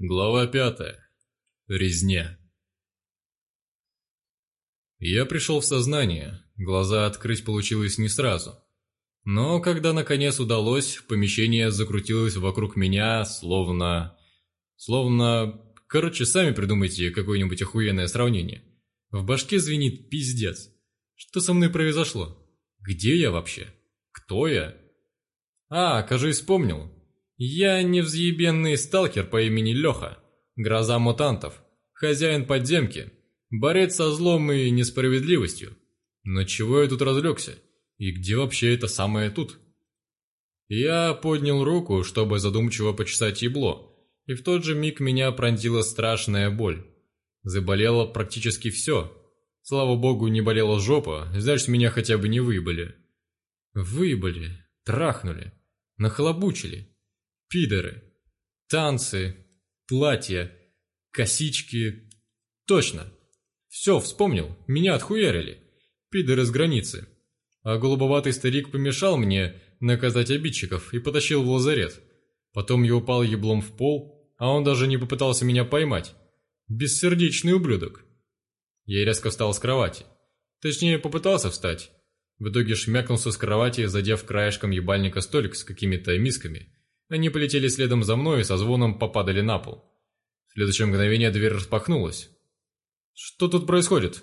Глава пятая. Резня. Я пришел в сознание, глаза открыть получилось не сразу. Но когда наконец удалось, помещение закрутилось вокруг меня, словно... Словно... Короче, сами придумайте какое-нибудь охуенное сравнение. В башке звенит пиздец. Что со мной произошло? Где я вообще? Кто я? А, кажется, вспомнил. Я невзъебенный сталкер по имени Леха, гроза мутантов, хозяин подземки, борец со злом и несправедливостью. Но чего я тут разлегся? И где вообще это самое тут? Я поднял руку, чтобы задумчиво почесать ебло, и в тот же миг меня пронзила страшная боль. Заболело практически все. Слава богу, не болела жопа, значит, меня хотя бы не выебали. Выебали, трахнули, нахлобучили. Пидоры. Танцы, платья, косички. Точно. Все, вспомнил, меня отхуярили. Пидоры с границы. А голубоватый старик помешал мне наказать обидчиков и потащил в лазарет. Потом я упал еблом в пол, а он даже не попытался меня поймать. Бессердечный ублюдок. Я резко встал с кровати. Точнее, попытался встать. В итоге шмякнулся с кровати, задев краешком ебальника столик с какими-то мисками – они полетели следом за мной и со звоном попадали на пол. В следующее мгновение дверь распахнулась. «Что тут происходит?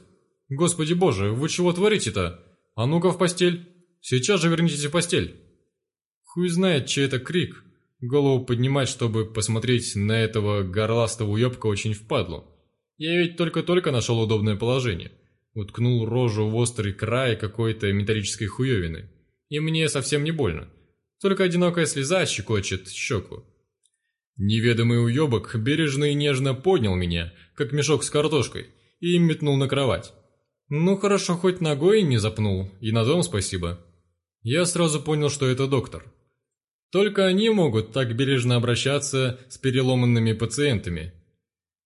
Господи боже, вы чего творите-то? А ну-ка в постель! Сейчас же вернитесь в постель!» Хуй знает, чей это крик. Голову поднимать, чтобы посмотреть на этого горластого уебка очень впадло. Я ведь только-только нашел удобное положение. Уткнул рожу в острый край какой-то металлической хуевины. И мне совсем не больно. Только одинокая слеза щекочет щеку. Неведомый уебок бережно и нежно поднял меня, как мешок с картошкой, и метнул на кровать. Ну хорошо, хоть ногой не запнул, и на дом спасибо. Я сразу понял, что это доктор. Только они могут так бережно обращаться с переломанными пациентами.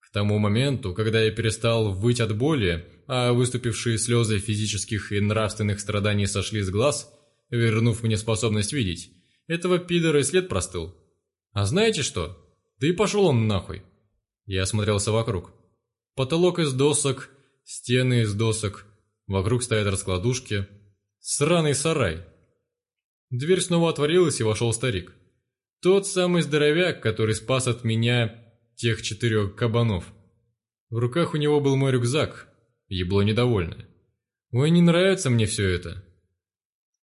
К тому моменту, когда я перестал выть от боли, а выступившие слезы физических и нравственных страданий сошли с глаз, вернув мне способность видеть, этого пидора и след простыл. А знаете что? Да и пошел он нахуй. Я осмотрелся вокруг. Потолок из досок, стены из досок, вокруг стоят раскладушки. Сраный сарай. Дверь снова отворилась, и вошел старик. Тот самый здоровяк, который спас от меня тех четырех кабанов. В руках у него был мой рюкзак, ебло недовольное. Ой, не нравится мне все это.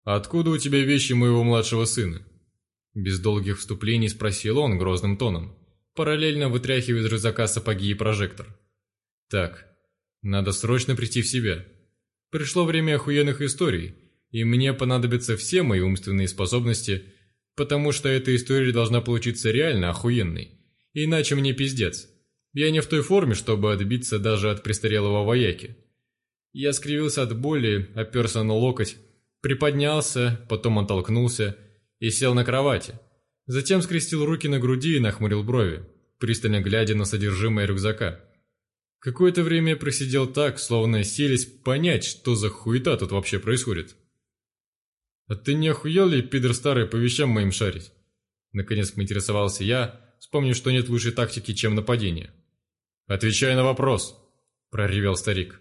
«Откуда у тебя вещи моего младшего сына?» Без долгих вступлений спросил он грозным тоном, параллельно вытряхивая из рюкзака сапоги и прожектор. «Так, надо срочно прийти в себя. Пришло время охуенных историй, и мне понадобятся все мои умственные способности, потому что эта история должна получиться реально охуенной, иначе мне пиздец. Я не в той форме, чтобы отбиться даже от престарелого вояки». Я скривился от боли, оперся на локоть, Приподнялся, потом оттолкнулся и сел на кровати. Затем скрестил руки на груди и нахмурил брови, пристально глядя на содержимое рюкзака. Какое-то время просидел так, словно сились понять, что за хуета тут вообще происходит. «А ты не охуел ли, пидор старый, по вещам моим шарить?» Наконец поинтересовался я, вспомнив, что нет лучшей тактики, чем нападение. «Отвечай на вопрос!» – проревел старик.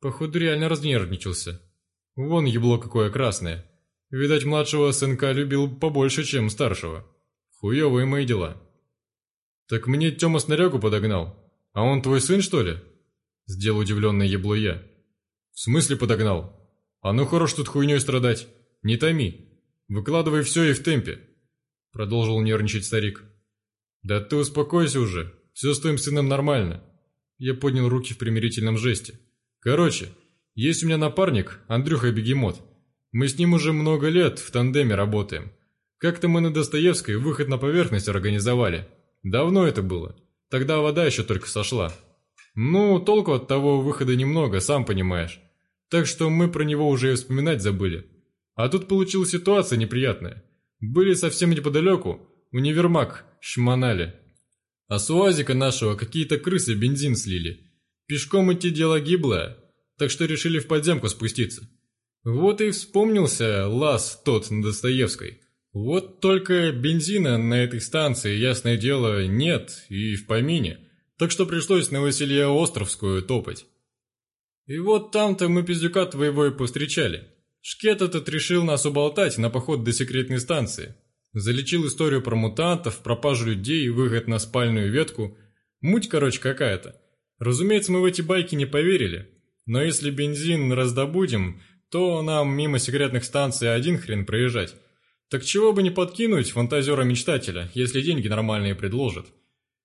Походу, реально разнервничался. Вон ебло какое красное. Видать, младшего сынка любил побольше, чем старшего. Хуевые мои дела. Так мне Тёма снарягу подогнал. А он твой сын, что ли? Сделал удивленное ебло я. В смысле подогнал? А ну хорош тут хуйней страдать. Не томи. Выкладывай все и в темпе. Продолжил нервничать старик. Да ты успокойся уже. Все с твоим сыном нормально. Я поднял руки в примирительном жесте. Короче, есть у меня напарник, Андрюха Бегемот. Мы с ним уже много лет в тандеме работаем. Как-то мы на Достоевской выход на поверхность организовали. Давно это было. Тогда вода еще только сошла. Ну, толку от того выхода немного, сам понимаешь. Так что мы про него уже и вспоминать забыли. А тут получилась ситуация неприятная. Были совсем неподалеку, универмаг, шмонали. А с уазика нашего какие-то крысы бензин слили. Пешком идти дело гиблое, так что решили в подземку спуститься. Вот и вспомнился лаз тот на Достоевской. Вот только бензина на этой станции, ясное дело, нет и в помине, так что пришлось на Василия Островскую топать. И вот там-то мы пиздюка твоего и повстречали. Шкет этот решил нас уболтать на поход до секретной станции. Залечил историю про мутантов, пропажу людей, выход на спальную ветку. Муть, короче, какая-то. Разумеется, мы в эти байки не поверили. Но если бензин раздобудем, то нам мимо секретных станций один хрен проезжать. Так чего бы не подкинуть фантазера-мечтателя, если деньги нормальные предложат.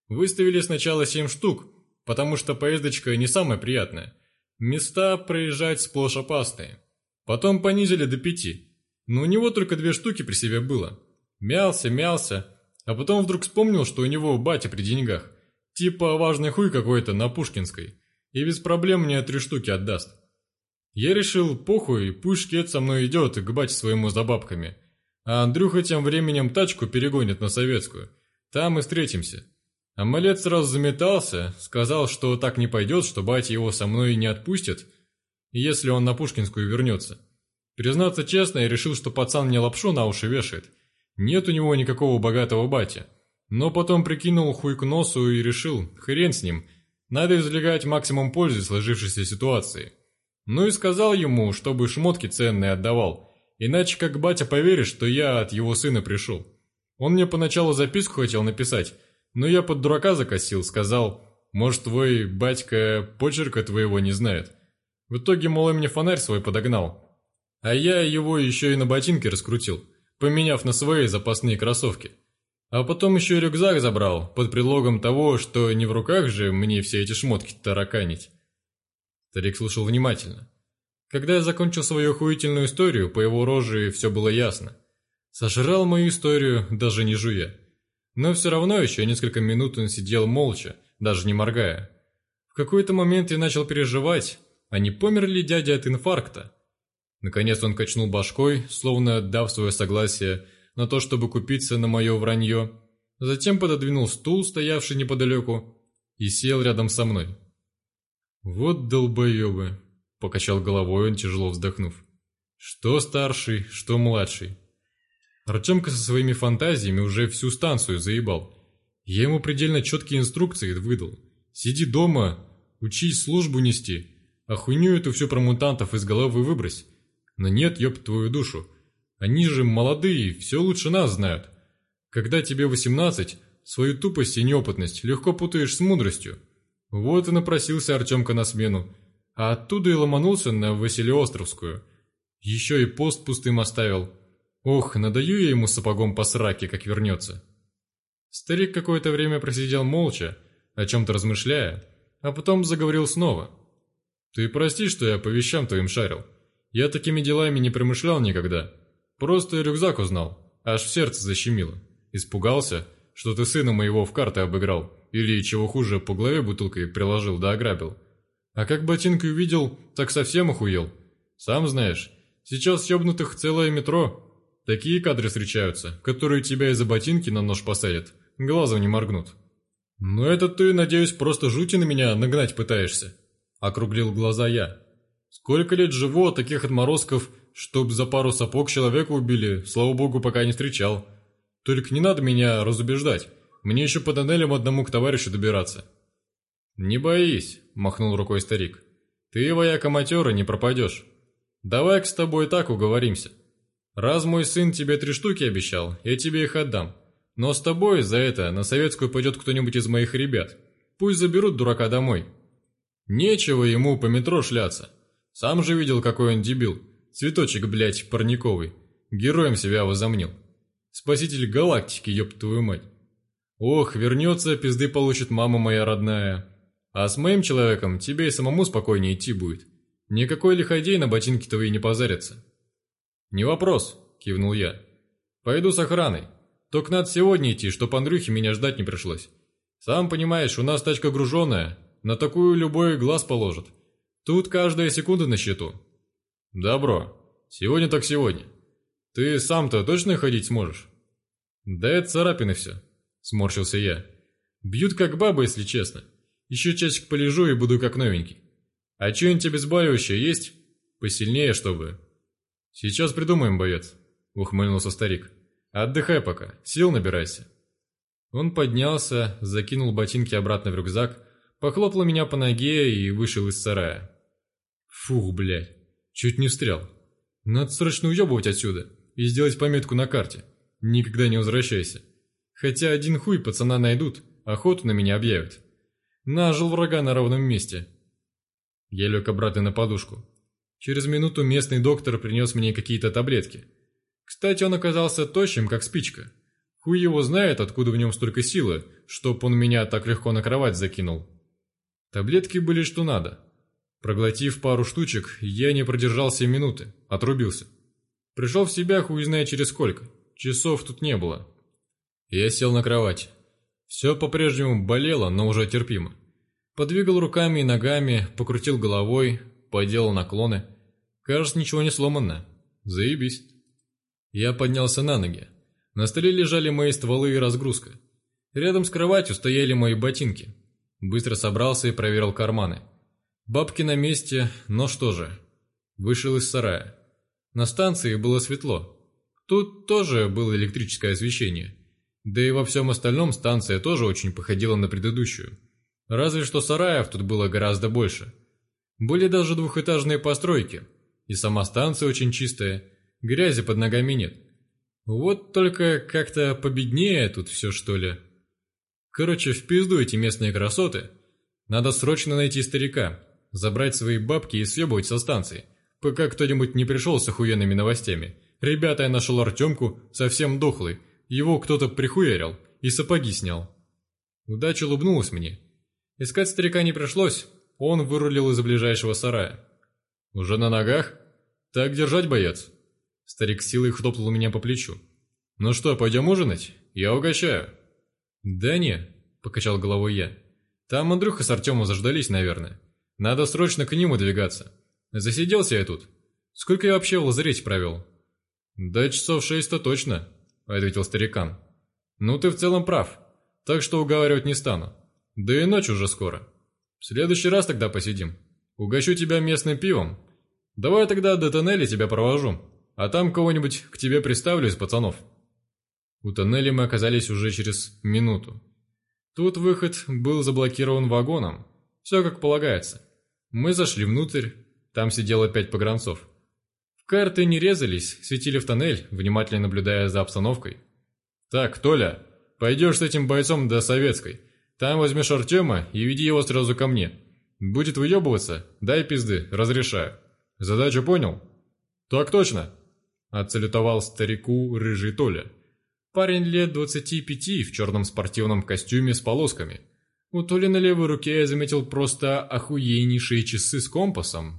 Выставили сначала семь штук, потому что поездочка не самая приятная. Места проезжать сплошь опасные. Потом понизили до пяти. Но у него только две штуки при себе было. Мялся, мялся, а потом вдруг вспомнил, что у него батя при деньгах. Типа важный хуй какой-то на Пушкинской. И без проблем мне три штуки отдаст. Я решил, похуй, пусть шкет со мной идет к бате своему за бабками – а Андрюха тем временем тачку перегонит на советскую. Там и встретимся. А малец сразу заметался, сказал, что так не пойдет, что батя его со мной не отпустит, если он на Пушкинскую вернется. Признаться честно, я решил, что пацан мне лапшу на уши вешает. Нет у него никакого богатого батя. Но потом прикинул хуй к носу и решил, хрен с ним, надо извлекать максимум пользы сложившейся ситуации. Ну и сказал ему, чтобы шмотки ценные отдавал, Иначе как батя поверит, что я от его сына пришел. Он мне поначалу записку хотел написать, но я под дурака закосил, сказал, может, твой батька почерка твоего не знает. В итоге, мол, мне фонарь свой подогнал. А я его еще и на ботинке раскрутил, поменяв на свои запасные кроссовки. А потом еще рюкзак забрал, под предлогом того, что не в руках же мне все эти шмотки тараканить. Старик слушал внимательно. Когда я закончил свою охуительную историю, по его роже все было ясно. Сожрал мою историю, даже не жуя. Но все равно еще несколько минут он сидел молча, даже не моргая. В какой-то момент я начал переживать, а не помер ли дядя от инфаркта? Наконец он качнул башкой, словно дав свое согласие на то, чтобы купиться на мое вранье. Затем пододвинул стул, стоявший неподалеку, и сел рядом со мной. Вот долбоебы. Покачал головой он, тяжело вздохнув. Что старший, что младший. Артемка со своими фантазиями уже всю станцию заебал. Я ему предельно четкие инструкции выдал. Сиди дома, учись службу нести, а хуйню эту все про мутантов из головы выбрось. Но нет, ёб твою душу. Они же молодые, все лучше нас знают. Когда тебе 18, свою тупость и неопытность легко путаешь с мудростью. Вот и напросился Артемка на смену а оттуда и ломанулся на Василиостровскую. Еще и пост пустым оставил. Ох, надаю я ему сапогом по сраке, как вернется. Старик какое-то время просидел молча, о чем-то размышляя, а потом заговорил снова. «Ты прости, что я по вещам твоим шарил. Я такими делами не промышлял никогда. Просто рюкзак узнал, аж в сердце защемило. Испугался, что ты сына моего в карты обыграл, или, чего хуже, по голове бутылкой приложил да ограбил. А как ботинки увидел, так совсем охуел. Сам знаешь, сейчас ёбнутых целое метро. Такие кадры встречаются, которые тебя из-за ботинки на нож посадят, глазом не моргнут. Но это ты, надеюсь, просто жути на меня нагнать пытаешься. Округлил глаза я. Сколько лет живу, таких отморозков, чтоб за пару сапог человека убили, слава богу, пока не встречал. Только не надо меня разубеждать, мне еще по тоннелям одному к товарищу добираться. «Не боись», – махнул рукой старик. «Ты, вояка матера, не пропадешь. Давай-ка с тобой так уговоримся. Раз мой сын тебе три штуки обещал, я тебе их отдам. Но с тобой за это на советскую пойдет кто-нибудь из моих ребят. Пусть заберут дурака домой. Нечего ему по метро шляться. Сам же видел, какой он дебил. Цветочек, блядь, парниковый. Героем себя возомнил. Спаситель галактики, ёб твою мать. Ох, вернется, пизды получит мама моя родная. А с моим человеком тебе и самому спокойнее идти будет. Никакой лиходей на ботинки твои не позарится». «Не вопрос», – кивнул я. «Пойду с охраной. Только надо сегодня идти, чтоб Андрюхе меня ждать не пришлось. Сам понимаешь, у нас тачка груженная, на такую любой глаз положит. Тут каждая секунда на счету». «Добро. Сегодня так сегодня. Ты сам-то точно ходить сможешь?» «Да это царапины все», – сморщился я. «Бьют как бабы, если честно». Еще часик полежу и буду как новенький. А что-нибудь обезболивающее есть? Посильнее, чтобы...» «Сейчас придумаем, боец», — ухмыльнулся старик. Отдыхай пока, сил набирайся». Он поднялся, закинул ботинки обратно в рюкзак, похлопал меня по ноге и вышел из сарая. Фух, блядь, чуть не встрял. Надо срочно уебывать отсюда и сделать пометку на карте. Никогда не возвращайся. Хотя один хуй пацана найдут, охоту на меня объявят. Нажил врага на ровном месте. Я лег обратно на подушку. Через минуту местный доктор принес мне какие-то таблетки. Кстати, он оказался тощим, как спичка. Хуй его знает, откуда в нем столько силы, чтоб он меня так легко на кровать закинул. Таблетки были что надо. Проглотив пару штучек, я не продержался минуты, отрубился. Пришел в себя хуй знает через сколько. Часов тут не было. Я сел на кровать. Все по-прежнему болело, но уже терпимо. Подвигал руками и ногами, покрутил головой, поделал наклоны. Кажется, ничего не сломано. Заебись. Я поднялся на ноги. На столе лежали мои стволы и разгрузка. Рядом с кроватью стояли мои ботинки. Быстро собрался и проверил карманы. Бабки на месте, но что же. Вышел из сарая. На станции было светло. Тут тоже было электрическое освещение. Да и во всем остальном станция тоже очень походила на предыдущую. Разве что сараев тут было гораздо больше. Были даже двухэтажные постройки. И сама станция очень чистая. Грязи под ногами нет. Вот только как-то победнее тут все, что ли. Короче, в пизду эти местные красоты. Надо срочно найти старика, забрать свои бабки и съебывать со станции, пока кто-нибудь не пришел с охуенными новостями. Ребята, я нашел Артемку, совсем дохлый, его кто-то прихуярил и сапоги снял. Удача улыбнулась мне. Искать старика не пришлось, он вырулил из ближайшего сарая. «Уже на ногах? Так держать, боец!» Старик силой хлопнул меня по плечу. «Ну что, пойдем ужинать? Я угощаю». «Да не», — покачал головой я. «Там Андрюха с Артемом заждались, наверное. Надо срочно к нему двигаться. Засиделся я тут. Сколько я вообще в лазарете провел?» «Да часов шесть-то точно», — ответил старикан. «Ну ты в целом прав, так что уговаривать не стану. Да и ночь уже скоро. В следующий раз тогда посидим. Угощу тебя местным пивом. Давай тогда до тоннеля тебя провожу, а там кого-нибудь к тебе приставлю из пацанов». У тоннеля мы оказались уже через минуту. Тут выход был заблокирован вагоном. Все как полагается. Мы зашли внутрь, там сидело пять погранцов. В карты не резались, светили в тоннель, внимательно наблюдая за обстановкой. «Так, Толя, пойдешь с этим бойцом до Советской. Там возьмешь Артема и веди его сразу ко мне. Будет выебываться, дай пизды, разрешаю. Задачу понял?» «Так точно!» – отсалютовал старику рыжий Толя. Парень лет 25 в черном спортивном костюме с полосками. У Толи на левой руке я заметил просто охуеннейшие часы с компасом,